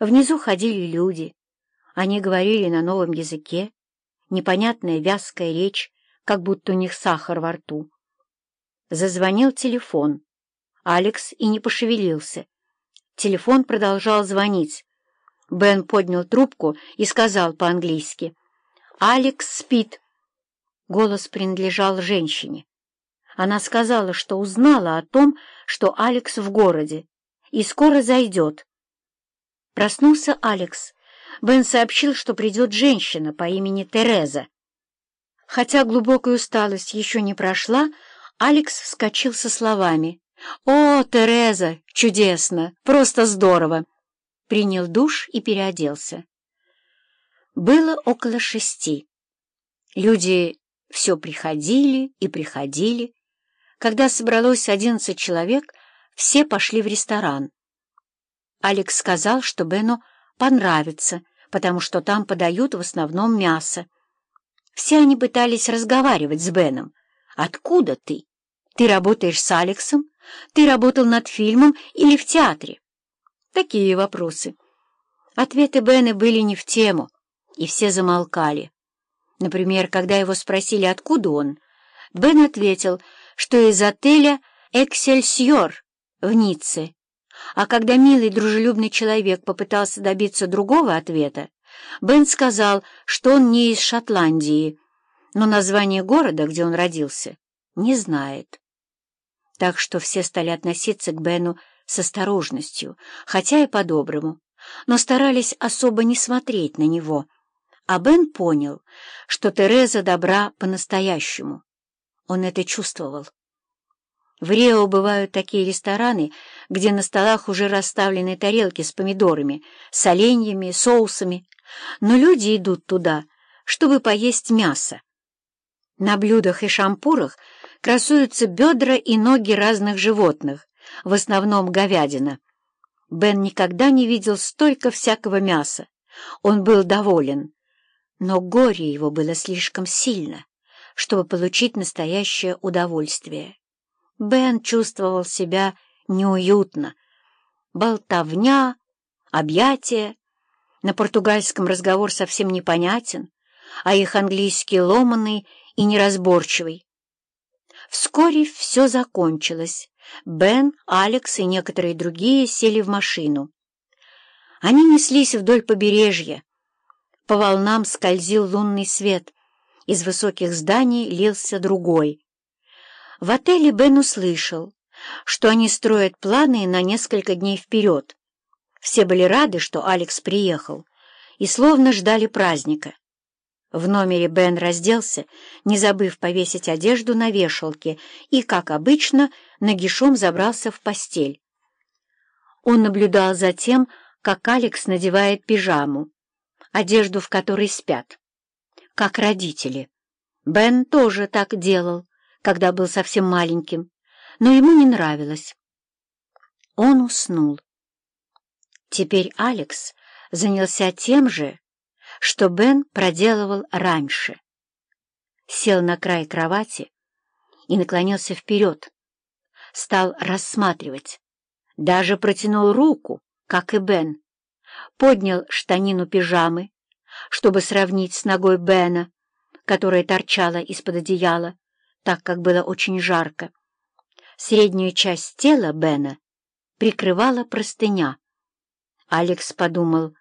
Внизу ходили люди. Они говорили на новом языке, непонятная вязкая речь, как будто у них сахар во рту. Зазвонил телефон. Алекс и не пошевелился. Телефон продолжал звонить. Бен поднял трубку и сказал по-английски. «Алекс спит». Голос принадлежал женщине. Она сказала, что узнала о том, что Алекс в городе, и скоро зайдет. Проснулся Алекс. Бен сообщил, что придет женщина по имени Тереза. Хотя глубокая усталость еще не прошла, Алекс вскочил со словами. «О, Тереза! Чудесно! Просто здорово!» Принял душ и переоделся. Было около шести. Люди все приходили и приходили, когда собралось одиннадцать человек, все пошли в ресторан. Алекс сказал, что Бену понравится, потому что там подают в основном мясо. Все они пытались разговаривать с Беном. «Откуда ты? Ты работаешь с Алексом? Ты работал над фильмом или в театре?» Такие вопросы. Ответы Бена были не в тему, и все замолкали. Например, когда его спросили, откуда он, Бен ответил — что из отеля «Эксельсиор» в Ницце. А когда милый дружелюбный человек попытался добиться другого ответа, Бен сказал, что он не из Шотландии, но название города, где он родился, не знает. Так что все стали относиться к Бену с осторожностью, хотя и по-доброму, но старались особо не смотреть на него. А Бен понял, что Тереза добра по-настоящему. Он это чувствовал. В Рио бывают такие рестораны, где на столах уже расставлены тарелки с помидорами, соленьями, соусами, но люди идут туда, чтобы поесть мясо. На блюдах и шампурах красуются бедра и ноги разных животных, в основном говядина. Бен никогда не видел столько всякого мяса. Он был доволен, но горе его было слишком сильно чтобы получить настоящее удовольствие. Бен чувствовал себя неуютно. Болтовня, объятия. На португальском разговор совсем непонятен, а их английский ломанный и неразборчивый. Вскоре все закончилось. Бен, Алекс и некоторые другие сели в машину. Они неслись вдоль побережья. По волнам скользил лунный свет, из высоких зданий лился другой. В отеле Бен услышал, что они строят планы на несколько дней вперед. Все были рады, что Алекс приехал, и словно ждали праздника. В номере Бен разделся, не забыв повесить одежду на вешалке, и, как обычно, нагишом забрался в постель. Он наблюдал за тем, как Алекс надевает пижаму, одежду, в которой спят как родители. Бен тоже так делал, когда был совсем маленьким, но ему не нравилось. Он уснул. Теперь Алекс занялся тем же, что Бен проделывал раньше. Сел на край кровати и наклонился вперед, стал рассматривать, даже протянул руку, как и Бен, поднял штанину пижамы, чтобы сравнить с ногой Бена, которая торчала из-под одеяла, так как было очень жарко. Среднюю часть тела Бена прикрывала простыня. Алекс подумал,